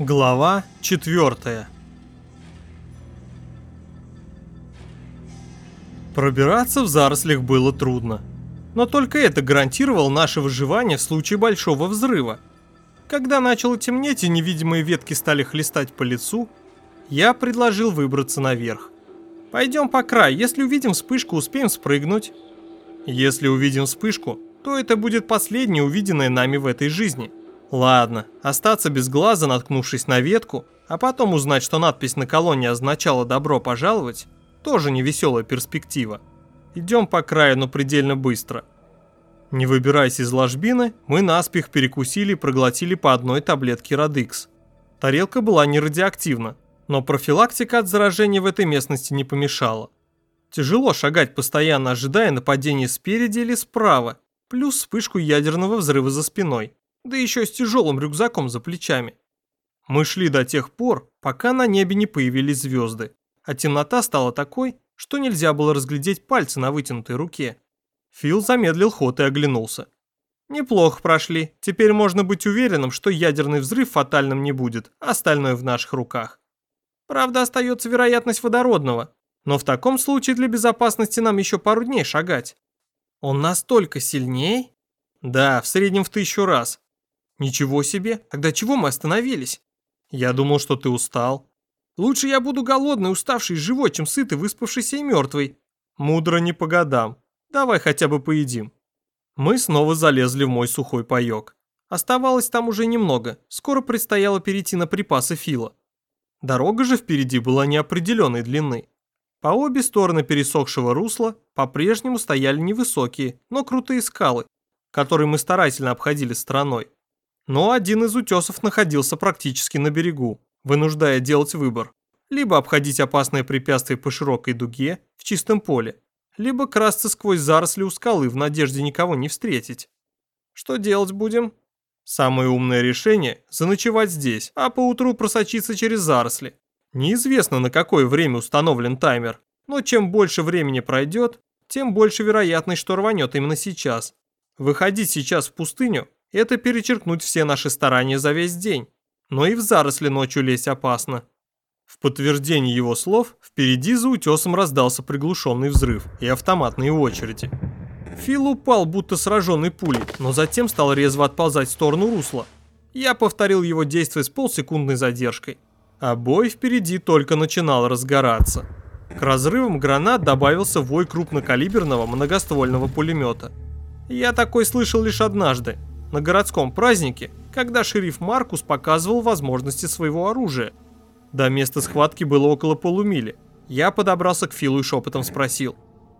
Глава 4 Пробираться в зарослях было трудно. Но только это гарантировало наше выживание в случае большого взрыва. Когда начало темнеть и невидимые ветки стали хлестать по лицу, я предложил выбраться наверх. Пойдем по краю, если увидим вспышку, успеем спрыгнуть. Если увидим вспышку, то это будет последнее увиденное нами в этой жизни – Ладно, остаться без глаза, наткнувшись на ветку, а потом узнать, что надпись на колонне означала «добро пожаловать», тоже не веселая перспектива. Идем по краю, но предельно быстро. Не выбираясь из ложбины, мы наспех перекусили и проглотили по одной таблетке Радикс. Тарелка была не радиоактивна, но профилактика от заражения в этой местности не помешала. Тяжело шагать, постоянно ожидая нападения спереди или справа, плюс вспышку ядерного взрыва за спиной да еще с тяжелым рюкзаком за плечами. Мы шли до тех пор, пока на небе не появились звезды, а темнота стала такой, что нельзя было разглядеть пальцы на вытянутой руке. Фил замедлил ход и оглянулся. Неплохо прошли, теперь можно быть уверенным, что ядерный взрыв фатальным не будет, остальное в наших руках. Правда, остается вероятность водородного, но в таком случае для безопасности нам еще пару дней шагать. Он настолько сильней? Да, в среднем в тысячу раз. Ничего себе, тогда чего мы остановились? Я думал, что ты устал. Лучше я буду голодный, уставший, живой, чем сытый, выспавшийся и мертвый. Мудро не по годам. Давай хотя бы поедим. Мы снова залезли в мой сухой паёк. Оставалось там уже немного, скоро предстояло перейти на припасы Фила. Дорога же впереди была неопределенной длины. По обе стороны пересохшего русла по-прежнему стояли невысокие, но крутые скалы, которые мы старательно обходили стороной. Но один из утесов находился практически на берегу, вынуждая делать выбор. Либо обходить опасное препятствие по широкой дуге в чистом поле, либо красться сквозь заросли у скалы в надежде никого не встретить. Что делать будем? Самое умное решение – заночевать здесь, а поутру просочиться через заросли. Неизвестно, на какое время установлен таймер, но чем больше времени пройдет, тем больше вероятность, что рванет именно сейчас. Выходить сейчас в пустыню это перечеркнуть все наши старания за весь день. Но и в заросли ночью лезть опасно. В подтверждение его слов, впереди за утесом раздался приглушенный взрыв и автоматные очереди. Фил упал, будто сраженный пулей, но затем стал резво отползать в сторону русла. Я повторил его действие с полсекундной задержкой. А бой впереди только начинал разгораться. К разрывам гранат добавился вой крупнокалиберного многоствольного пулемета. Я такой слышал лишь однажды, на городском празднике, когда шериф Маркус показывал возможности своего оружия. До места схватки было около полумили. Я подобрался к Филу и шепотом спросил.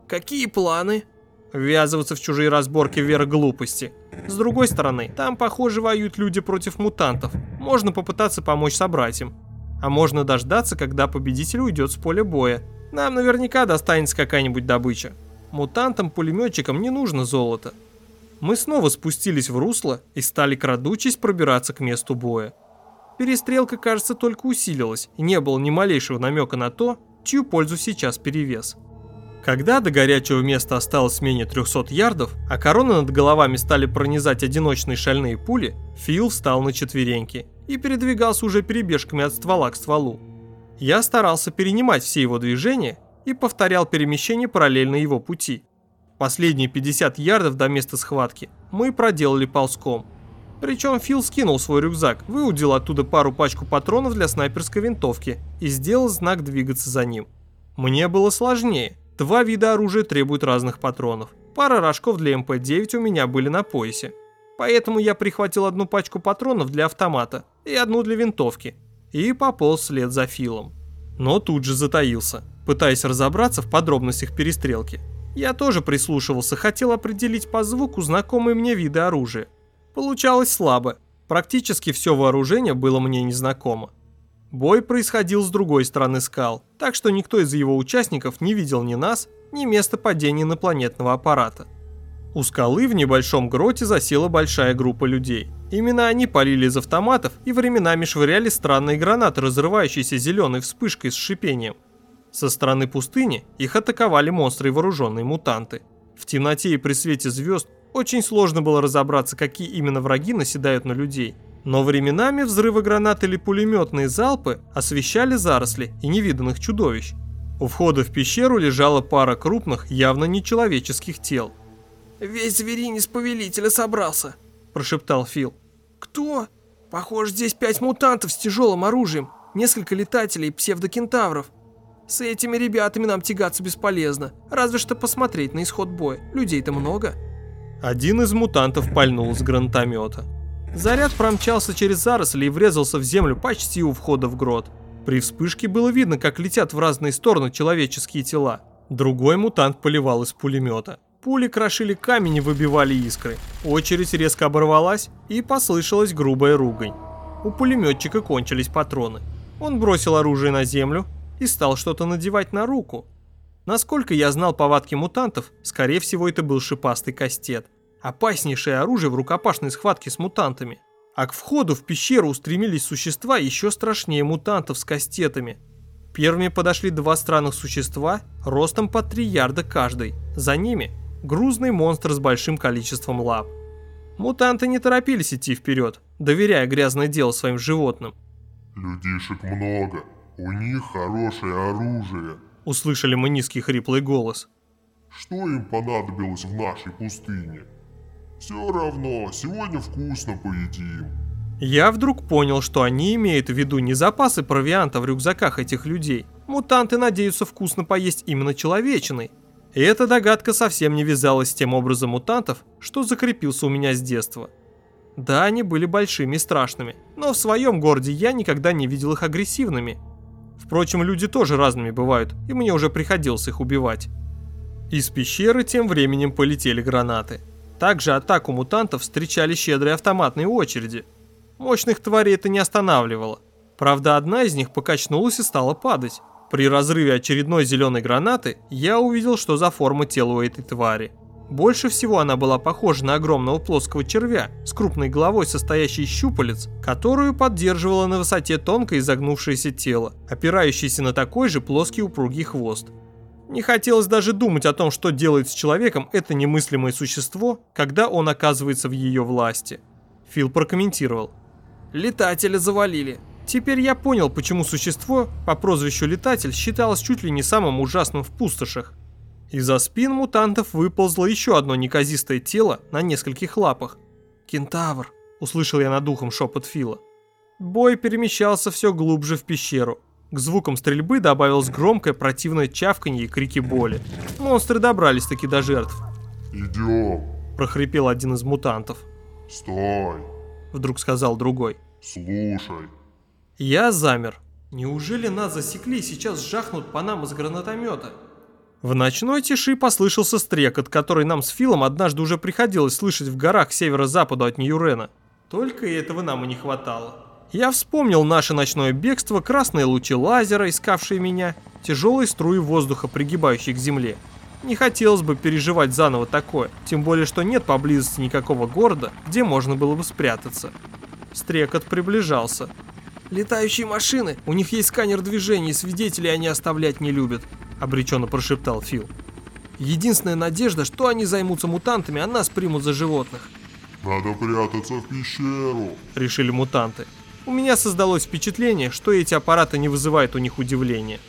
«Какие планы?» Ввязываться в чужие разборки вверх глупости. С другой стороны, там, похоже, воюют люди против мутантов. Можно попытаться помочь собратьям. А можно дождаться, когда победитель уйдет с поля боя. Нам наверняка достанется какая-нибудь добыча. Мутантам-пулеметчикам не нужно золото. Мы снова спустились в русло и стали крадучись пробираться к месту боя. Перестрелка, кажется, только усилилась, и не было ни малейшего намека на то, чью пользу сейчас перевес. Когда до горячего места осталось менее 300 ярдов, а короны над головами стали пронизать одиночные шальные пули, Фил встал на четвереньки и передвигался уже перебежками от ствола к стволу. Я старался перенимать все его движения и повторял перемещение параллельно его пути – Последние 50 ярдов до места схватки мы проделали ползком. Причем Фил скинул свой рюкзак, выудил оттуда пару пачку патронов для снайперской винтовки и сделал знак двигаться за ним. Мне было сложнее. Два вида оружия требуют разных патронов. Пара рожков для МП-9 у меня были на поясе. Поэтому я прихватил одну пачку патронов для автомата и одну для винтовки. И пополз вслед за Филом. Но тут же затаился, пытаясь разобраться в подробностях перестрелки. Я тоже прислушивался, хотел определить по звуку знакомые мне виды оружия. Получалось слабо. Практически все вооружение было мне незнакомо. Бой происходил с другой стороны скал, так что никто из его участников не видел ни нас, ни места падения инопланетного аппарата. У скалы в небольшом гроте засела большая группа людей. Именно они полили из автоматов и временами швыряли странные гранаты, разрывающиеся зеленой вспышкой с шипением. Со стороны пустыни их атаковали монстры и вооруженные мутанты. В темноте и при свете звезд очень сложно было разобраться, какие именно враги наседают на людей. Но временами взрывы гранат или пулеметные залпы освещали заросли и невиданных чудовищ. У входа в пещеру лежала пара крупных, явно нечеловеческих тел. «Весь зверинец повелителя собрался», – прошептал Фил. «Кто? Похоже, здесь пять мутантов с тяжелым оружием, несколько летателей и псевдокентавров. С этими ребятами нам тягаться бесполезно, разве что посмотреть на исход боя. Людей-то много». Один из мутантов пальнул с гранатомета. Заряд промчался через заросли и врезался в землю почти у входа в грот. При вспышке было видно, как летят в разные стороны человеческие тела. Другой мутант поливал из пулемета. Пули крошили камень и выбивали искры. Очередь резко оборвалась, и послышалась грубая ругань. У пулеметчика кончились патроны. Он бросил оружие на землю и стал что-то надевать на руку. Насколько я знал повадки мутантов, скорее всего это был шипастый кастет опаснейшее оружие в рукопашной схватке с мутантами. А к входу в пещеру устремились существа еще страшнее мутантов с кастетами. Первыми подошли два странных существа, ростом по 3 ярда каждый. За ними грузный монстр с большим количеством лап. Мутанты не торопились идти вперед, доверяя грязное дело своим животным. «Людишек много, у них хорошее оружие», — услышали мы низкий хриплый голос. «Что им понадобилось в нашей пустыне?» Все равно, сегодня вкусно поедим. Я вдруг понял, что они имеют в виду не запасы провианта в рюкзаках этих людей. Мутанты надеются вкусно поесть именно человечиной. И эта догадка совсем не вязалась с тем образом мутантов, что закрепился у меня с детства. Да, они были большими и страшными, но в своем городе я никогда не видел их агрессивными. Впрочем, люди тоже разными бывают, и мне уже приходилось их убивать. Из пещеры тем временем полетели гранаты. Также атаку мутантов встречали щедрые автоматные очереди. Мощных тварей это не останавливало. Правда, одна из них покачнулась и стала падать. При разрыве очередной зеленой гранаты я увидел, что за форма тела у этой твари. Больше всего она была похожа на огромного плоского червя с крупной головой, состоящей из щупалец, которую поддерживала на высоте тонкое изогнувшееся тело, опирающееся на такой же плоский упругий хвост. Не хотелось даже думать о том, что делает с человеком это немыслимое существо, когда он оказывается в ее власти. Фил прокомментировал. «Летателя завалили. Теперь я понял, почему существо по прозвищу Летатель считалось чуть ли не самым ужасным в пустошах. Из-за спин мутантов выползло еще одно неказистое тело на нескольких лапах. «Кентавр», — услышал я над ухом шепот Фила. Бой перемещался все глубже в пещеру. К звукам стрельбы добавилось громкое противное чавканье и крики боли. Монстры добрались таки до жертв. «Идем», – прохрипел один из мутантов. «Стой», – вдруг сказал другой. «Слушай». Я замер. Неужели нас засекли и сейчас жахнут по нам из гранатомета? В ночной тиши послышался стрекот, который нам с Филом однажды уже приходилось слышать в горах северо-западу от Ньюрена. Только этого нам и не хватало. Я вспомнил наше ночное бегство, красные лучи лазера, искавшие меня, тяжелые струи воздуха, пригибающие к земле. Не хотелось бы переживать заново такое, тем более, что нет поблизости никакого города, где можно было бы спрятаться. Стрекот приближался. «Летающие машины, у них есть сканер движений, свидетелей они оставлять не любят», — обреченно прошептал Фил. «Единственная надежда, что они займутся мутантами, а нас примут за животных». «Надо прятаться в пещеру», — решили мутанты. У меня создалось впечатление, что эти аппараты не вызывают у них удивления.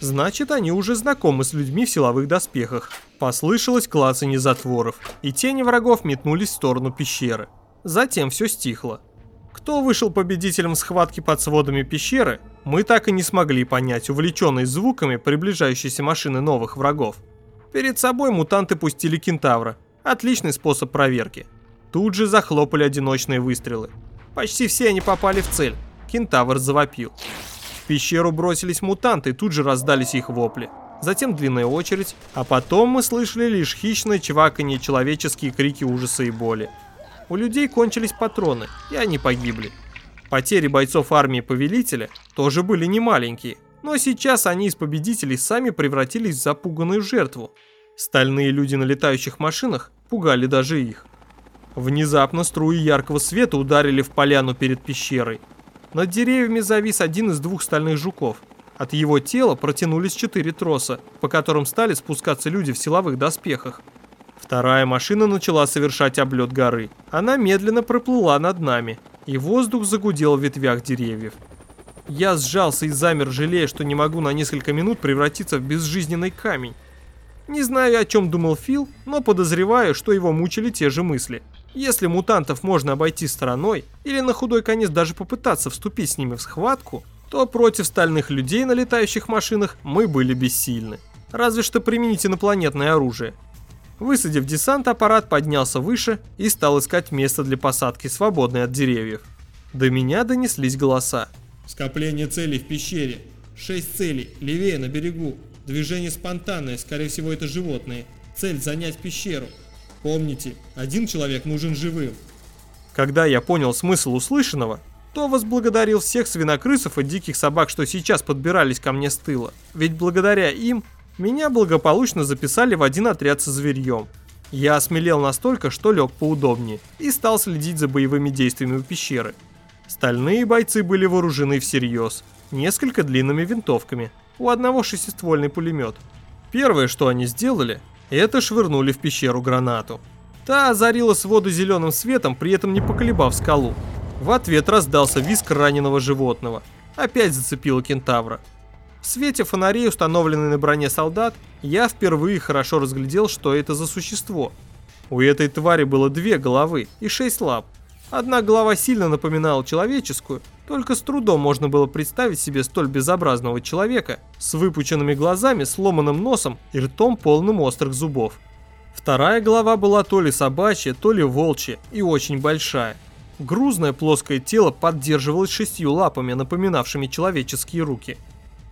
Значит, они уже знакомы с людьми в силовых доспехах. Послышалось клацанье затворов, и тени врагов метнулись в сторону пещеры. Затем все стихло. Кто вышел победителем схватки под сводами пещеры, мы так и не смогли понять, увлеченные звуками приближающейся машины новых врагов. Перед собой мутанты пустили кентавра. Отличный способ проверки. Тут же захлопали одиночные выстрелы. Почти все они попали в цель. Кентавр завопил. В пещеру бросились мутанты, тут же раздались их вопли. Затем длинная очередь, а потом мы слышали лишь хищное чваканье, человеческие крики ужаса и боли. У людей кончились патроны, и они погибли. Потери бойцов армии Повелителя тоже были немаленькие, но сейчас они из победителей сами превратились в запуганную жертву. Стальные люди на летающих машинах пугали даже их. Внезапно струи яркого света ударили в поляну перед пещерой. Над деревьями завис один из двух стальных жуков. От его тела протянулись четыре троса, по которым стали спускаться люди в силовых доспехах. Вторая машина начала совершать облет горы. Она медленно проплыла над нами. и воздух загудел в ветвях деревьев. Я сжался и замер, жалея, что не могу на несколько минут превратиться в безжизненный камень. Не знаю, о чем думал Фил, но подозреваю, что его мучили те же мысли. Если мутантов можно обойти стороной, или на худой конец даже попытаться вступить с ними в схватку, то против стальных людей на летающих машинах мы были бессильны. Разве что применить инопланетное оружие. Высадив десант, аппарат поднялся выше и стал искать место для посадки, свободное от деревьев. До меня донеслись голоса. Скопление целей в пещере. Шесть целей, левее на берегу. Движение спонтанное, скорее всего это животные. Цель занять пещеру. Помните, один человек нужен живым. Когда я понял смысл услышанного, то возблагодарил всех свинокрысов и диких собак, что сейчас подбирались ко мне с тыла. Ведь благодаря им меня благополучно записали в один отряд со зверьем. Я осмелел настолько, что лег поудобнее и стал следить за боевыми действиями у пещеры. Стальные бойцы были вооружены всерьез, несколько длинными винтовками, у одного шестиствольный пулемет. Первое, что они сделали, это швырнули в пещеру гранату. Та озарила своды зеленым светом, при этом не поколебав скалу. В ответ раздался визг раненого животного. Опять зацепило кентавра. В свете фонарей, установленной на броне солдат, я впервые хорошо разглядел, что это за существо. У этой твари было две головы и шесть лап. Одна голова сильно напоминала человеческую, только с трудом можно было представить себе столь безобразного человека с выпученными глазами, сломанным носом и ртом полным острых зубов. Вторая голова была то ли собачья, то ли волчья и очень большая. Грузное плоское тело поддерживалось шестью лапами, напоминавшими человеческие руки.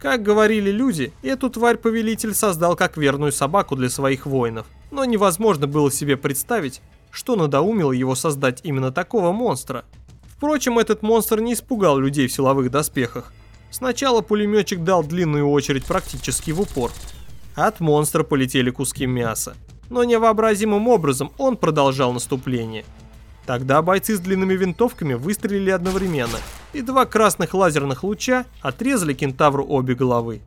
Как говорили люди, эту тварь повелитель создал как верную собаку для своих воинов, но невозможно было себе представить, что надоумило его создать именно такого монстра. Впрочем, этот монстр не испугал людей в силовых доспехах. Сначала пулеметчик дал длинную очередь практически в упор. От монстра полетели куски мяса. Но невообразимым образом он продолжал наступление. Тогда бойцы с длинными винтовками выстрелили одновременно, и два красных лазерных луча отрезали кентавру обе головы.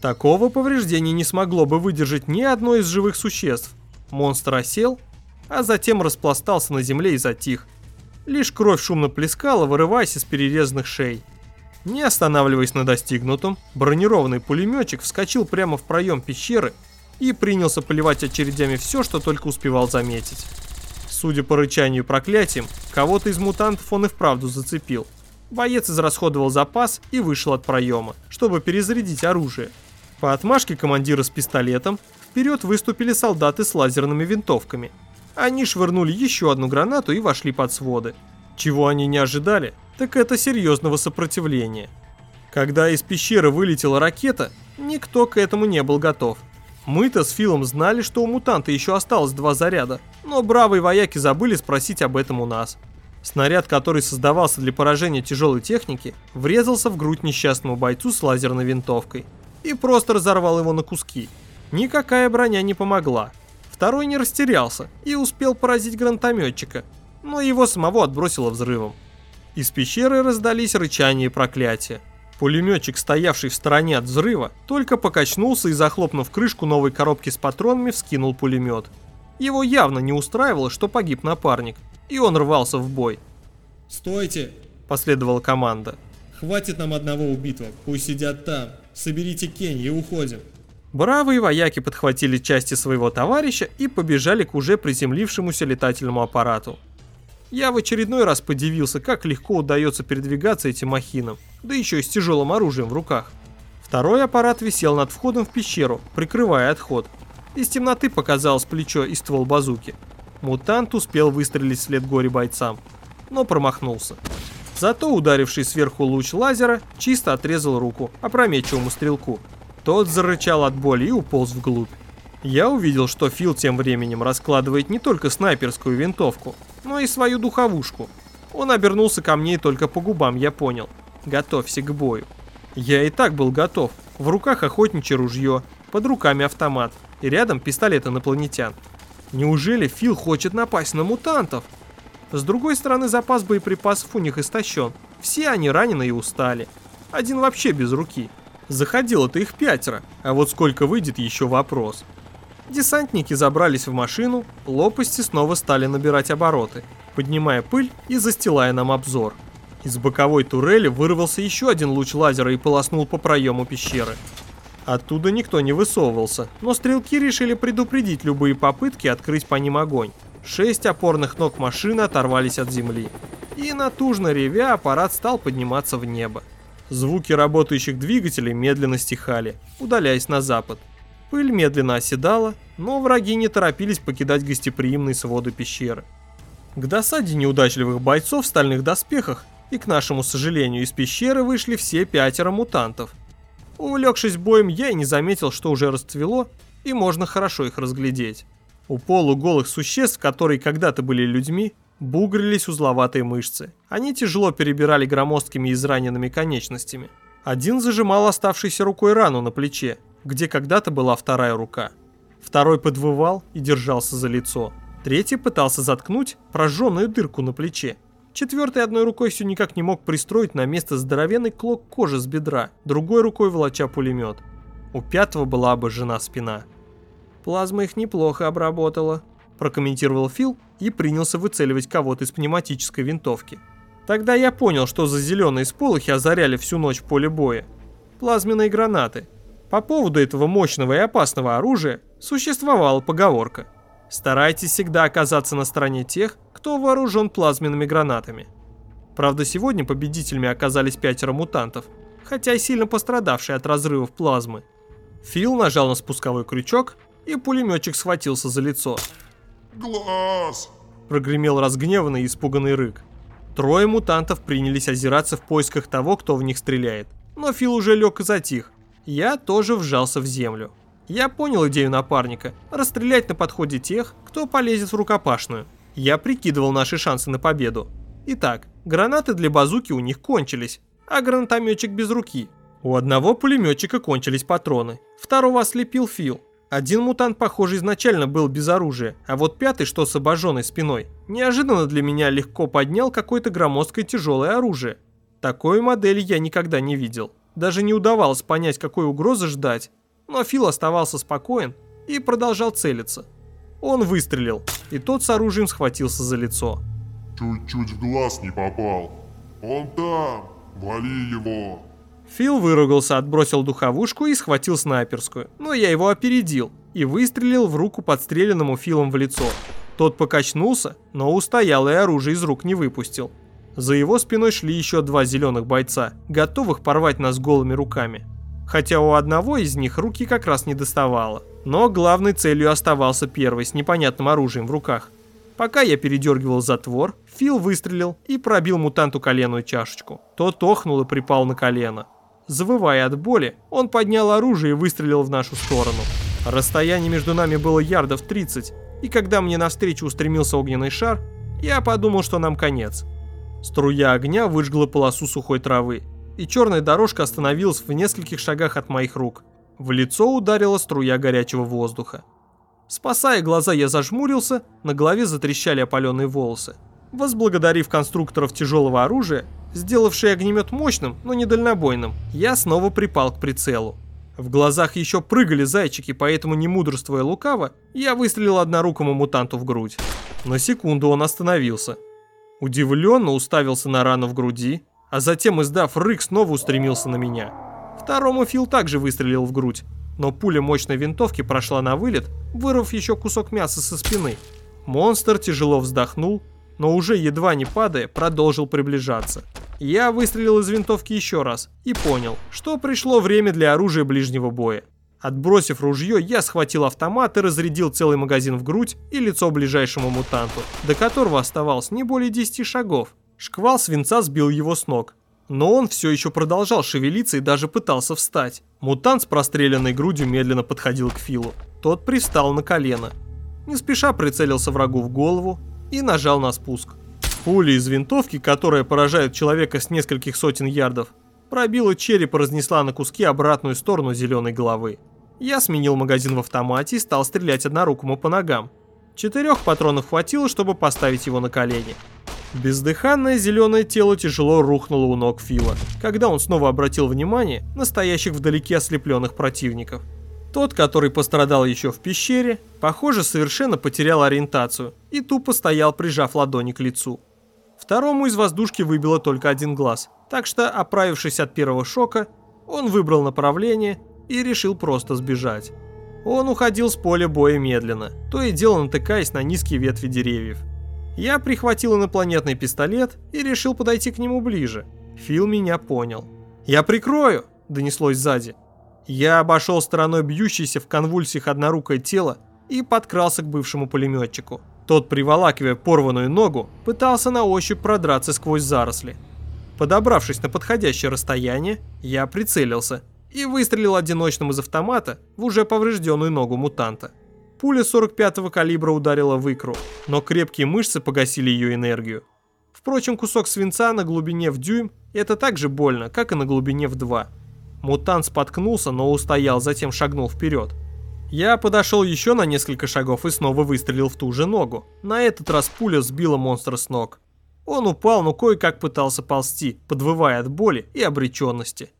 Такого повреждения не смогло бы выдержать ни одно из живых существ. Монстр осел а затем распластался на земле и затих. Лишь кровь шумно плескала, вырываясь из перерезанных шей. Не останавливаясь на достигнутом, бронированный пулеметчик вскочил прямо в проем пещеры и принялся поливать очередями все, что только успевал заметить. Судя по рычанию и проклятиям, кого-то из мутантов он и вправду зацепил. Боец израсходовал запас и вышел от проема, чтобы перезарядить оружие. По отмашке командира с пистолетом вперед выступили солдаты с лазерными винтовками – они швырнули еще одну гранату и вошли под своды. Чего они не ожидали, так это серьезного сопротивления. Когда из пещеры вылетела ракета, никто к этому не был готов. Мы-то с Филом знали, что у мутанта еще осталось два заряда, но бравые вояки забыли спросить об этом у нас. Снаряд, который создавался для поражения тяжелой техники, врезался в грудь несчастному бойцу с лазерной винтовкой и просто разорвал его на куски. Никакая броня не помогла. Второй не растерялся и успел поразить гранатометчика, но его самого отбросило взрывом. Из пещеры раздались рычания и проклятия. Пулеметчик, стоявший в стороне от взрыва, только покачнулся и, захлопнув крышку новой коробки с патронами, вскинул пулемет. Его явно не устраивало, что погиб напарник, и он рвался в бой. «Стойте!» – последовала команда. «Хватит нам одного убитого, пусть сидят там. Соберите Кенни и уходим». Бравые вояки подхватили части своего товарища и побежали к уже приземлившемуся летательному аппарату. Я в очередной раз подивился, как легко удается передвигаться этим махинам, да еще и с тяжелым оружием в руках. Второй аппарат висел над входом в пещеру, прикрывая отход. Из темноты показалось плечо и ствол базуки. Мутант успел выстрелить вслед горе бойцам, но промахнулся. Зато ударивший сверху луч лазера чисто отрезал руку опрометчивому стрелку, тот зарычал от боли и уполз вглубь. Я увидел, что Фил тем временем раскладывает не только снайперскую винтовку, но и свою духовушку. Он обернулся ко мне и только по губам я понял. Готовься к бою. Я и так был готов. В руках охотничье ружье, под руками автомат и рядом пистолет инопланетян. Неужели Фил хочет напасть на мутантов? С другой стороны, запас боеприпасов у них истощен. Все они ранены и устали. Один вообще без руки. Заходило-то их пятеро, а вот сколько выйдет еще вопрос. Десантники забрались в машину, лопасти снова стали набирать обороты, поднимая пыль и застилая нам обзор. Из боковой турели вырвался еще один луч лазера и полоснул по проему пещеры. Оттуда никто не высовывался, но стрелки решили предупредить любые попытки открыть по ним огонь. Шесть опорных ног машины оторвались от земли. И натужно ревя аппарат стал подниматься в небо. Звуки работающих двигателей медленно стихали, удаляясь на запад. Пыль медленно оседала, но враги не торопились покидать гостеприимные своды пещеры. К досаде неудачливых бойцов в стальных доспехах и, к нашему сожалению, из пещеры вышли все пятеро мутантов. Увлекшись боем, я и не заметил, что уже расцвело, и можно хорошо их разглядеть. У полуголых существ, которые когда-то были людьми, бугрились узловатые мышцы. Они тяжело перебирали громоздкими израненными конечностями. Один зажимал оставшейся рукой рану на плече, где когда-то была вторая рука. Второй подвывал и держался за лицо. Третий пытался заткнуть прожженную дырку на плече. Четвертый одной рукой все никак не мог пристроить на место здоровенный клок кожи с бедра, другой рукой волоча пулемет. У пятого была обожжена спина. «Плазма их неплохо обработала», – прокомментировал Фил и принялся выцеливать кого-то из пневматической винтовки. Тогда я понял, что за зеленые сполохи озаряли всю ночь поле боя. Плазменные гранаты. По поводу этого мощного и опасного оружия существовала поговорка. Старайтесь всегда оказаться на стороне тех, кто вооружен плазменными гранатами. Правда, сегодня победителями оказались пятеро мутантов, хотя и сильно пострадавшие от разрывов плазмы. Фил нажал на спусковой крючок, и пулеметчик схватился за лицо. Глаз! Прогремел разгневанный и испуганный рык. Трое мутантов принялись озираться в поисках того, кто в них стреляет. Но Фил уже лег и затих. Я тоже вжался в землю. Я понял идею напарника – расстрелять на подходе тех, кто полезет в рукопашную. Я прикидывал наши шансы на победу. Итак, гранаты для базуки у них кончились, а гранатометчик без руки. У одного пулеметчика кончились патроны, второго ослепил Фил. Один мутант, похоже, изначально был без оружия, а вот пятый, что с обожженной спиной, неожиданно для меня легко поднял какое-то громоздкое тяжелое оружие. Такой модели я никогда не видел. Даже не удавалось понять, какой угрозы ждать, но Фил оставался спокоен и продолжал целиться. Он выстрелил, и тот с оружием схватился за лицо. Чуть-чуть в глаз не попал. Он там, вали его. Фил выругался, отбросил духовушку и схватил снайперскую, но я его опередил и выстрелил в руку подстреленному Филом в лицо. Тот покачнулся, но устоял и оружие из рук не выпустил. За его спиной шли еще два зеленых бойца, готовых порвать нас голыми руками хотя у одного из них руки как раз не доставало. Но главной целью оставался первый с непонятным оружием в руках. Пока я передергивал затвор, Фил выстрелил и пробил мутанту коленную чашечку. Тот охнул и припал на колено. Завывая от боли, он поднял оружие и выстрелил в нашу сторону. Расстояние между нами было ярдов 30, и когда мне навстречу устремился огненный шар, я подумал, что нам конец. Струя огня выжгла полосу сухой травы, и черная дорожка остановилась в нескольких шагах от моих рук. В лицо ударила струя горячего воздуха. Спасая глаза, я зажмурился, на голове затрещали опаленные волосы. Возблагодарив конструкторов тяжелого оружия, сделавший огнемет мощным, но не дальнобойным, я снова припал к прицелу. В глазах еще прыгали зайчики, поэтому не мудрствуя лукаво, я выстрелил однорукому мутанту в грудь. На секунду он остановился. Удивленно уставился на рану в груди, а затем, издав рык, снова устремился на меня. Второму Фил также выстрелил в грудь, но пуля мощной винтовки прошла на вылет, вырвав еще кусок мяса со спины. Монстр тяжело вздохнул, но уже едва не падая, продолжил приближаться. Я выстрелил из винтовки еще раз и понял, что пришло время для оружия ближнего боя. Отбросив ружье, я схватил автомат и разрядил целый магазин в грудь и лицо ближайшему мутанту, до которого оставалось не более 10 шагов. Шквал свинца сбил его с ног. Но он все еще продолжал шевелиться и даже пытался встать. Мутант с простреленной грудью медленно подходил к Филу. Тот пристал на колено. Не спеша прицелился врагу в голову и нажал на спуск. Пуля из винтовки, которая поражает человека с нескольких сотен ярдов, пробила череп и разнесла на куски обратную сторону зеленой головы. Я сменил магазин в автомате и стал стрелять однорукому по ногам. Четырех патронов хватило, чтобы поставить его на колени. Бездыханное зеленое тело тяжело рухнуло у ног Фила, когда он снова обратил внимание на стоящих вдалеке ослепленных противников. Тот, который пострадал еще в пещере, похоже, совершенно потерял ориентацию и тупо стоял, прижав ладони к лицу. Второму из воздушки выбило только один глаз, так что, оправившись от первого шока, он выбрал направление и решил просто сбежать. Он уходил с поля боя медленно, то и дело натыкаясь на низкие ветви деревьев. Я прихватил инопланетный пистолет и решил подойти к нему ближе. Фил меня понял. «Я прикрою!» – донеслось сзади. Я обошел стороной бьющееся в конвульсиях однорукое тело и подкрался к бывшему пулеметчику. Тот, приволакивая порванную ногу, пытался на ощупь продраться сквозь заросли. Подобравшись на подходящее расстояние, я прицелился и выстрелил одиночным из автомата в уже поврежденную ногу мутанта. Пуля 45-го калибра ударила в икру, но крепкие мышцы погасили ее энергию. Впрочем, кусок свинца на глубине в дюйм – это так же больно, как и на глубине в 2. Мутант споткнулся, но устоял, затем шагнул вперед. Я подошел еще на несколько шагов и снова выстрелил в ту же ногу. На этот раз пуля сбила монстра с ног. Он упал, но кое-как пытался ползти, подвывая от боли и обреченности.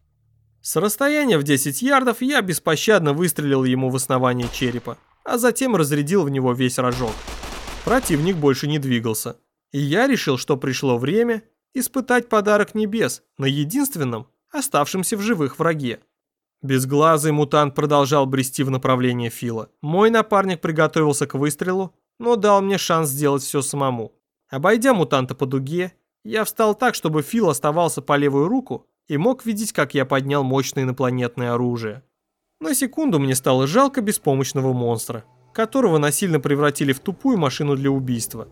С расстояния в 10 ярдов я беспощадно выстрелил ему в основание черепа, а затем разрядил в него весь рожок. Противник больше не двигался. И я решил, что пришло время испытать подарок небес на единственном, оставшемся в живых враге. Безглазый мутант продолжал брести в направлении Фила. Мой напарник приготовился к выстрелу, но дал мне шанс сделать все самому. Обойдя мутанта по дуге, я встал так, чтобы Фил оставался по левую руку и мог видеть, как я поднял мощное инопланетное оружие. На секунду мне стало жалко беспомощного монстра, которого насильно превратили в тупую машину для убийства.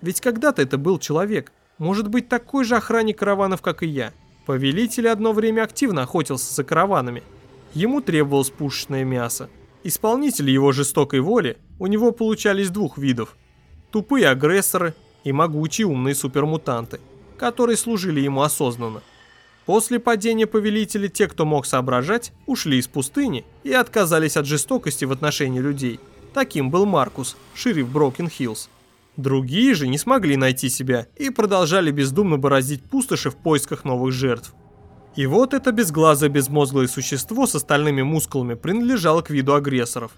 Ведь когда-то это был человек, может быть такой же охранник караванов, как и я. Повелитель одно время активно охотился за караванами. Ему требовалось пушечное мясо. Исполнители его жестокой воли у него получались двух видов. Тупые агрессоры и могучие умные супермутанты, которые служили ему осознанно. После падения повелителя те, кто мог соображать, ушли из пустыни и отказались от жестокости в отношении людей. Таким был Маркус, шериф Брокен Хиллз. Другие же не смогли найти себя и продолжали бездумно бороздить пустоши в поисках новых жертв. И вот это безглазое безмозглое существо с остальными мускулами принадлежало к виду агрессоров.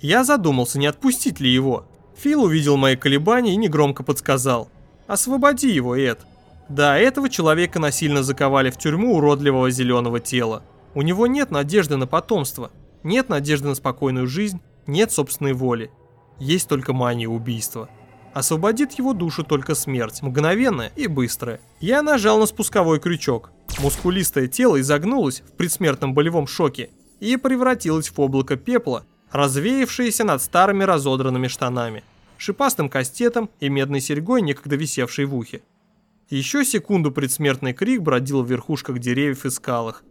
Я задумался, не отпустить ли его. Фил увидел мои колебания и негромко подсказал. «Освободи его, Эд». Да, этого человека насильно заковали в тюрьму уродливого зеленого тела. У него нет надежды на потомство, нет надежды на спокойную жизнь, нет собственной воли. Есть только мания убийства. Освободит его душу только смерть, мгновенная и быстрая. Я нажал на спусковой крючок. Мускулистое тело изогнулось в предсмертном болевом шоке и превратилось в облако пепла, развеявшееся над старыми разодранными штанами, шипастым кастетом и медной серьгой, некогда висевшей в ухе. Еще секунду предсмертный крик бродил в верхушках деревьев и скалах.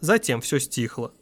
Затем все стихло.